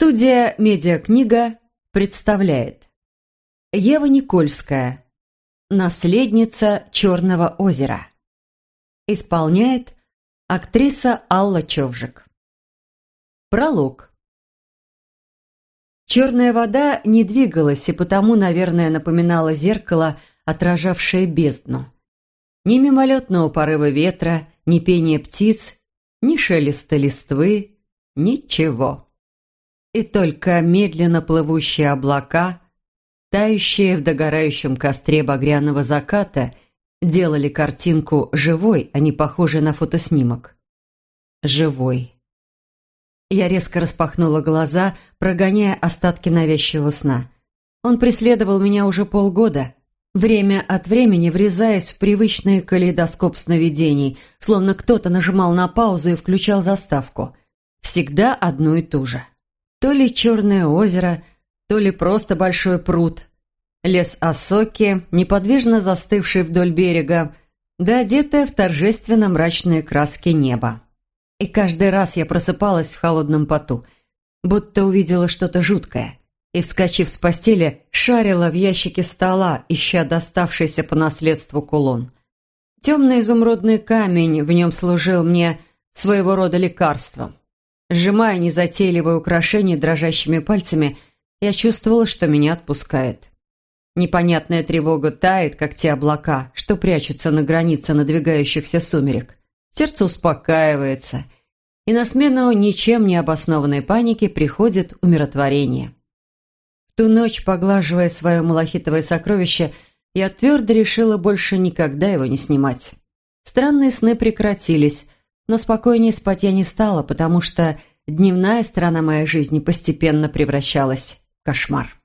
Студия «Медиакнига» представляет. Ева Никольская. Наследница Черного озера Исполняет актриса Алла Човжик Пролог. Черная вода не двигалась и потому, наверное, напоминала зеркало, отражавшее бездну. Ни мимолетного порыва ветра, ни пения птиц, ни шелеста листвы, ничего и только медленно плывущие облака, тающие в догорающем костре багряного заката, делали картинку живой, а не похожей на фотоснимок. Живой. Я резко распахнула глаза, прогоняя остатки навязчивого сна. Он преследовал меня уже полгода, время от времени врезаясь в привычный калейдоскоп сновидений, словно кто-то нажимал на паузу и включал заставку. Всегда одно и то же. То ли черное озеро, то ли просто большой пруд. Лес осоки, неподвижно застывший вдоль берега, да одетое в торжественно мрачные краски неба. И каждый раз я просыпалась в холодном поту, будто увидела что-то жуткое, и, вскочив с постели, шарила в ящике стола, ища доставшийся по наследству кулон. Темный изумрудный камень в нем служил мне своего рода лекарством. Сжимая незатейливое украшение дрожащими пальцами, я чувствовала, что меня отпускает. Непонятная тревога тает, как те облака, что прячутся на границе надвигающихся сумерек. Сердце успокаивается, и на смену ничем не обоснованной панике приходит умиротворение. В ту ночь, поглаживая свое малахитовое сокровище, я твердо решила больше никогда его не снимать. Странные сны прекратились – но спокойнее спать я не стала, потому что дневная сторона моей жизни постепенно превращалась в кошмар.